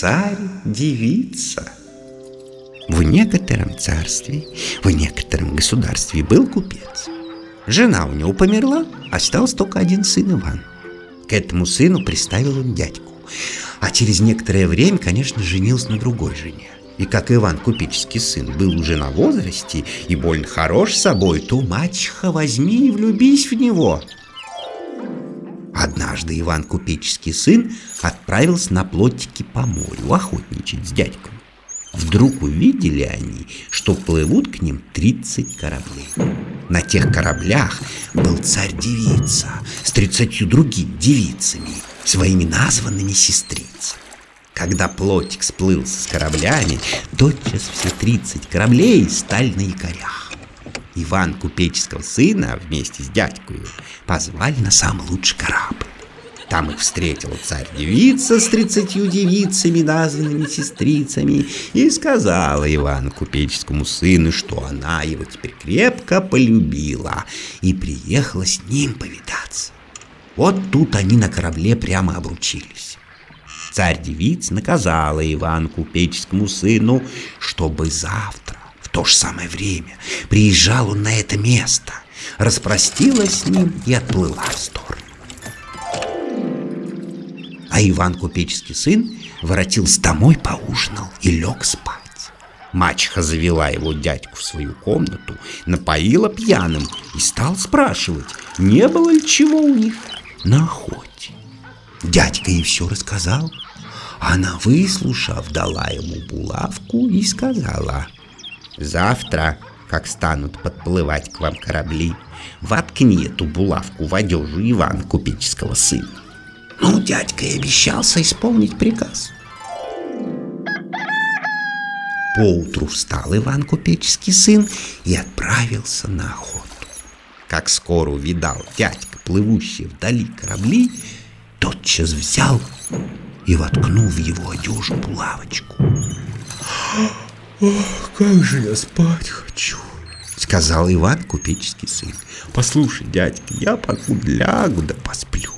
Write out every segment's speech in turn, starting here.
Царь-девица. В некотором царстве, в некотором государстве был купец. Жена у него померла, остался только один сын Иван. К этому сыну приставил он дядьку. А через некоторое время, конечно, женился на другой жене. И как Иван, купеческий сын, был уже на возрасте и больно хорош собой, то мачеха возьми и влюбись в него. Однажды Иван, купеческий сын, отправился на плотике по морю охотничать с дядькой. Вдруг увидели они, что плывут к ним 30 кораблей. На тех кораблях был царь-девица с тридцатью другими девицами, своими названными сестрицами. Когда плотик сплылся с кораблями, тотчас все 30 кораблей стали на якорях. Иван Купеческого сына вместе с дядькою позвали на самый лучший корабль. Там их встретила царь-девица с тридцатью девицами, названными сестрицами, и сказала Ивану Купеческому сыну, что она его теперь крепко полюбила и приехала с ним повидаться. Вот тут они на корабле прямо обручились. Царь-девиц наказала Ивану Купеческому сыну, чтобы завтра, то же самое время, приезжал он на это место, распростилась с ним и отплыла в сторону. А Иван, купеческий сын, воротился домой, поужинал и лег спать. Мачеха завела его дядьку в свою комнату, напоила пьяным и стал спрашивать, не было ли чего у них на охоте. Дядька ей все рассказал. Она, выслушав, дала ему булавку и сказала, «Завтра, как станут подплывать к вам корабли, воткни эту булавку в одежу Ивана Купеческого сына. Ну, дядька и обещался исполнить приказ. Поутру встал Иван Купеческий сын и отправился на охоту. Как скоро увидал дядька, плывущий вдали корабли, тотчас взял и воткнул в его одежу булавочку. «Ох, как же я спать хочу!» — сказал Иван Купеческий сын. «Послушай, дядька, я поку лягу да посплю.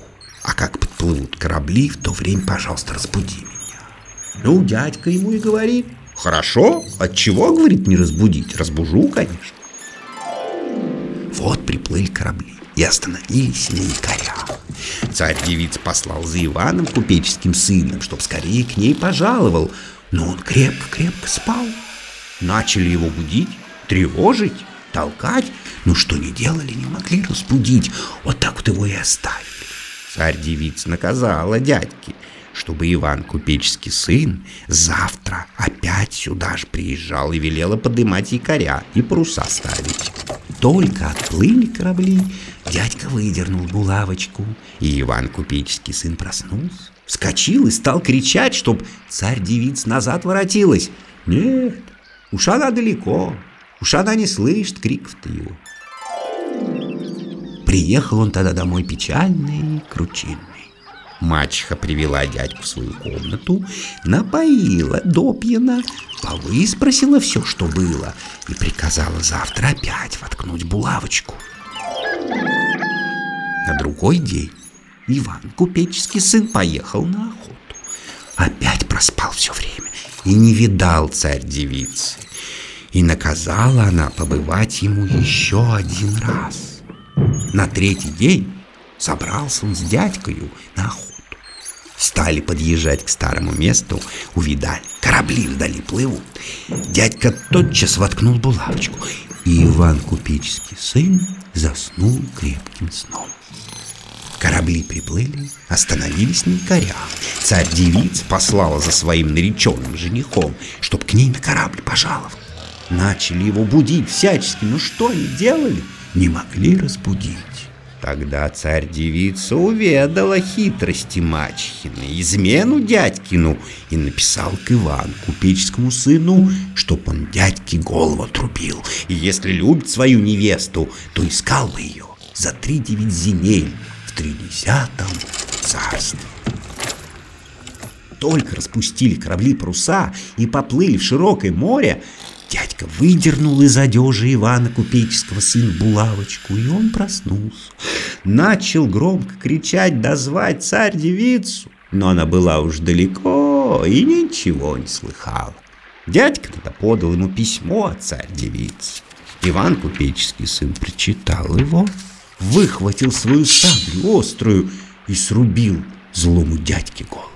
А как подплывут корабли, в то время, пожалуйста, разбуди меня. Ну, дядька ему и говорит. Хорошо, от чего, говорит, не разбудить? Разбужу, конечно. Вот приплыли корабли и остановились на якорях. Царь-девиц послал за Иваном, купеческим сыном, чтоб скорее к ней пожаловал, но он крепко-крепко спал. Начали его будить, тревожить, толкать, но что не делали, не могли разбудить, вот так вот его и оставили. Царь-девица наказала дядьки, чтобы Иван, купеческий сын, завтра опять сюда же приезжал и велела подымать якоря и паруса ставить. Только отплыли корабли, дядька выдернул булавочку, и Иван, купеческий сын, проснулся, вскочил и стал кричать, чтоб царь-девиц назад воротилась. Нет, уж она далеко, уж она не слышит криков-то его. Приехал он тогда домой печальный и кручинный. Мачеха привела дядьку в свою комнату, напоила допьяно, повыспросила все, что было, и приказала завтра опять воткнуть булавочку. На другой день Иван, купеческий сын, поехал на охоту. Опять проспал все время и не видал царь девицы. И наказала она побывать ему еще один раз. На третий день собрался он с дядькою на охоту. Стали подъезжать к старому месту, увидали, корабли вдали плывут. Дядька тотчас воткнул булавочку, и Иван Купеческий сын заснул крепким сном. Корабли приплыли, остановились на якорях. Царь-девиц послала за своим нареченным женихом, чтоб к ней на корабль пожаловал. Начали его будить всячески, но что они делали? не могли разбудить. Тогда царь-девица уведала хитрости мачехины, измену дядькину и написал к Ивану, купеческому сыну, чтоб он дядьке голову отрубил, и если любит свою невесту, то искал бы ее за три девять земель в тридесятом царстве. Только распустили корабли паруса и поплыли в широкое море, Дядька выдернул из одежи Ивана Купеческого сына булавочку, и он проснулся. Начал громко кричать, дозвать царь-девицу, но она была уж далеко, и ничего не слыхал. Дядька тогда подал ему письмо от царь-девицы. Иван Купеческий сын прочитал его, выхватил свою саблю острую и срубил злому дядьке голову.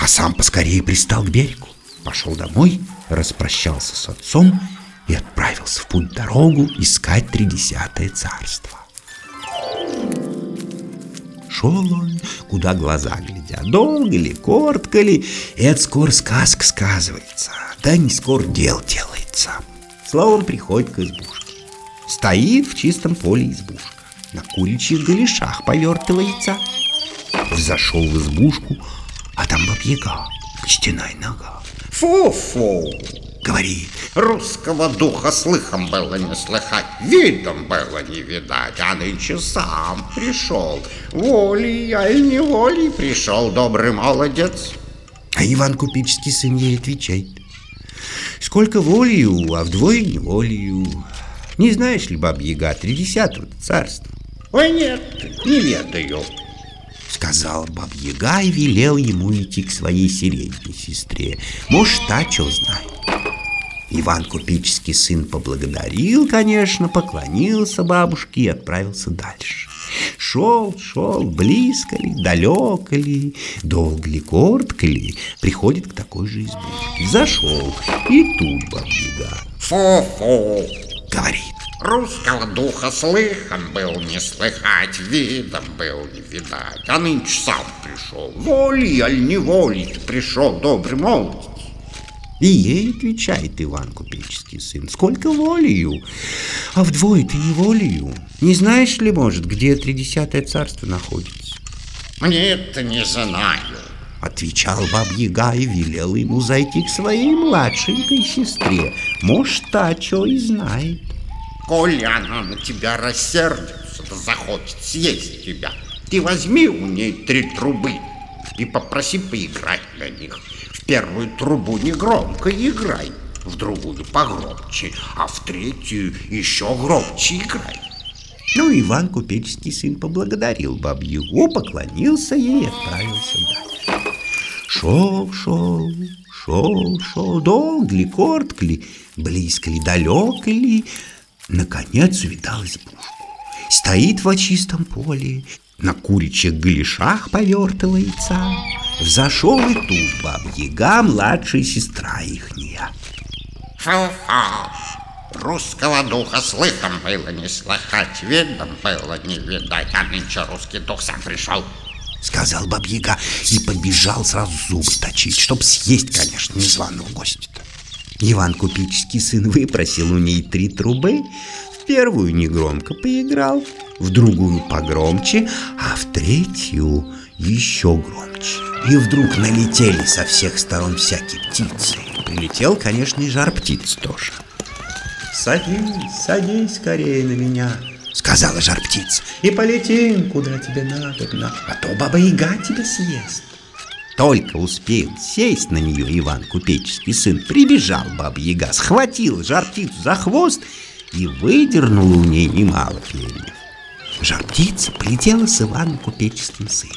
А сам поскорее пристал к берегу, пошел домой, распрощался с отцом и отправился в путь дорогу искать тридесятое царство. Шел он, куда глаза глядят, долго ли, коротко ли, и от скоро сказка сказывается, да не скоро дел делается. Словом, приходит к избушке. Стоит в чистом поле избушка, на куричьих голешах повертывается. Зашел в избушку, а там бабьяга, костяная нога. Фу-фу, Говорит, русского духа слыхом было не слыхать, видом было не видать, а нынче сам пришел. Волей, а и неволей пришел добрый молодец. а Иван Купеческий сын ей отвечает. Сколько волею, а вдвое неволею. Не знаешь ли, бабьяга, тридесятого царства? Ой, нет, не ведаю. Сказал бабьяга и велел ему идти к своей средней сестре. Может, та что знает. Иван Купеческий сын поблагодарил, конечно, поклонился бабушке и отправился дальше. Шел, шел, близко ли, далеко ли, долго ли, коротко ли, приходит к такой же избушке. Зашел, и тут бабьяга Фу-фу, говорит. русского духа слыхом был не слыхать, видом был не видать, а нынче сам пришел. Волей, аль не волей пришел добрый молодец. И ей отвечает Иван Купеческий сын, сколько волею, а вдвое ты не волею. Не знаешь ли, может, где тридесятое царство находится? Мне это не знаю. Отвечал баб-яга и велел ему зайти к своей младшенькой сестре. Может, та что и знает. Коли она на тебя рассердится, да захочет съесть тебя, ты возьми у ней три трубы и попроси поиграть на них. В первую трубу негромко играй, в другую погромче, а в третью еще громче играй. Ну, Иван Купеческий сын поблагодарил баб-ягу, поклонился ей и отправился дальше. Шел, шел, шел, шел, долго ли, коротко ли, близко ли, далеко ли, наконец увидал избушку. Стоит во чистом поле, на куричьих голешах повертывается. Взошел и тут баб-яга, младшая сестра ихняя. Фу-фу, русского духа слыхом было не слыхать, видом было не видать, а нынче русский дух сам пришел. Сказал бабьяга и побежал сразу зубы точить, чтоб съесть, конечно, незваного гостя-то. Иван Купеческий сын выпросил у ней три трубы, в первую негромко поиграл, в другую погромче, а в третью еще громче. И вдруг налетели со всех сторон всякие птицы. Прилетел, конечно, и жар птиц тоже. «Садись, садись скорее на меня», — сказала жар птица, «и полетим, куда тебе надобно, а то баба-яга тебя съест». Только успел сесть на нее Иван Купеческий сын, прибежал баба-яга, схватил жар птицу за хвост и выдернул у ней немало перьев. Жар птица полетела с Иваном Купеческим сыном.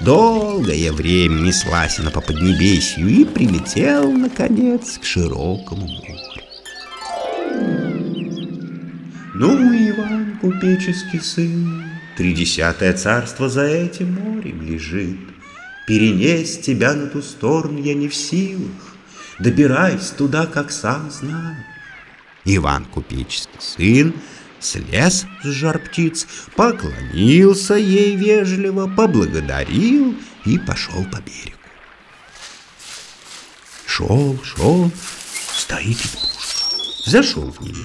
Долгое время неслась она по Поднебесью и прилетела, наконец, к широкому морю. Ну, Иван Купеческий сын, Тридесятое царство за этим морем лежит. Перенесть тебя на ту сторону я не в силах, Добирайся туда, как сам знаю. Иван Купеческий сын слез с жар птиц, поклонился ей вежливо, поблагодарил и пошел по берегу. Шел, шел, стоит избушка. Зашел в нее.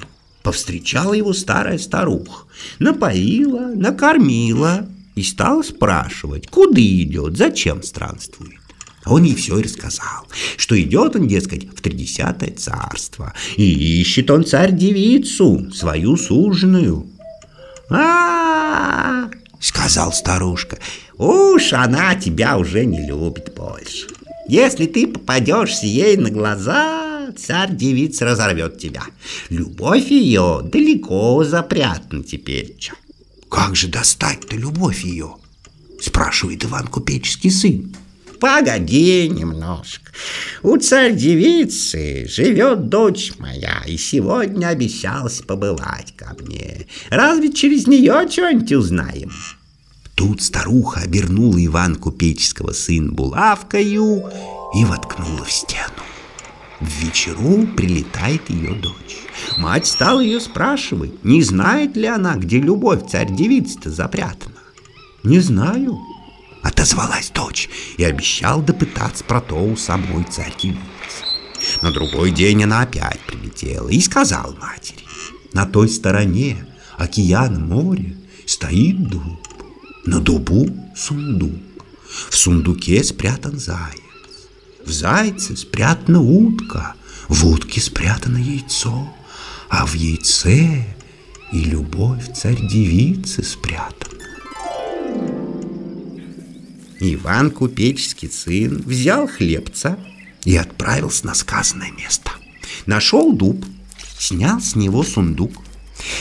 Повстречала его старая старуха. Напоила, накормила и стала спрашивать, куда идет, зачем странствует. Он ей все и рассказал, что идет он, дескать, в тридесятое царство, и ищет он царь-девицу, свою суженую. а, -а, -а сказал старушка, уж она тебя уже не любит больше. Если ты попадешься ей на глаза, царь-девица разорвет тебя. Любовь ее далеко запрятана теперь. Как же достать-то любовь ее? Спрашивает Иван Купеческий сын. погоди немножко. У царь-девицы живет дочь моя, и сегодня обещался побывать ко мне. Разве через нее что-нибудь узнаем? Тут старуха обернула Иван Купеческого сын булавкою и воткнула в стену. В вечеру прилетает ее дочь. Мать стала ее спрашивать, не знает ли она, где любовь царь-девица-то запрятана. «Не знаю», — отозвалась дочь и обещал допытаться про то у самой царь-девицы. На другой день она опять прилетела и сказала матери, «На той стороне океан море стоит дуб, на дубу сундук, в сундуке спрятан заяц, в зайце спрятана утка, в утке спрятано яйцо, а в яйце и любовь царь-девицы спрятана. Иван Купеческий сын взял хлебца и отправился на сказанное место. Нашел дуб, снял с него сундук,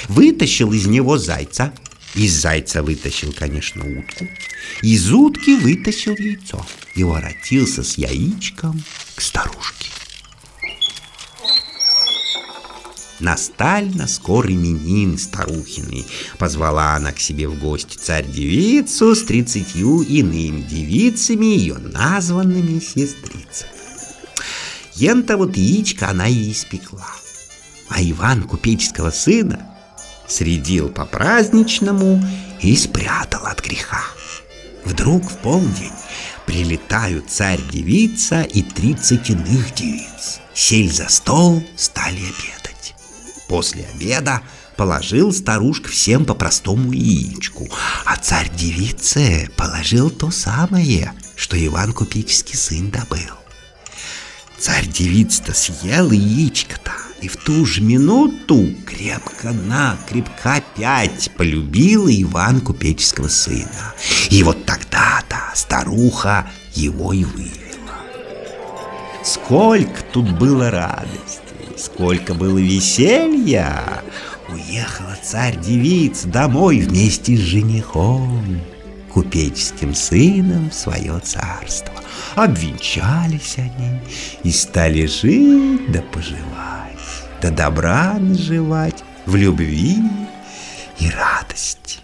вытащил из него зайца, из зайца вытащил, конечно, утку, из утки вытащил яйцо и воротился с яичком к старушке. Насталь на скорый именин старухины. Позвала она к себе в гости царь-девицу с тридцатью иными девицами, ее названными сестрицами. Ента вот яичко она и испекла. А Иван купеческого сына средил по-праздничному и спрятал от греха. Вдруг в полдень прилетают царь-девица и тридцать иных девиц. Сели за стол, стали обедать. После обеда положил старушка всем по простому яичку, а царь-девице положил то самое, что Иван Купеческий сын добыл. Царь-девица-то съел яичко-то, и в ту же минуту крепко-накрепко опять полюбила Иван Купеческого сына. И вот тогда-то старуха его и вывела. Сколько тут было радости, сколько было веселья! Уехала царь-девица домой вместе с женихом, купеческим сыном в свое царство. Обвенчались они и стали жить да поживать, да добра наживать в любви и радости.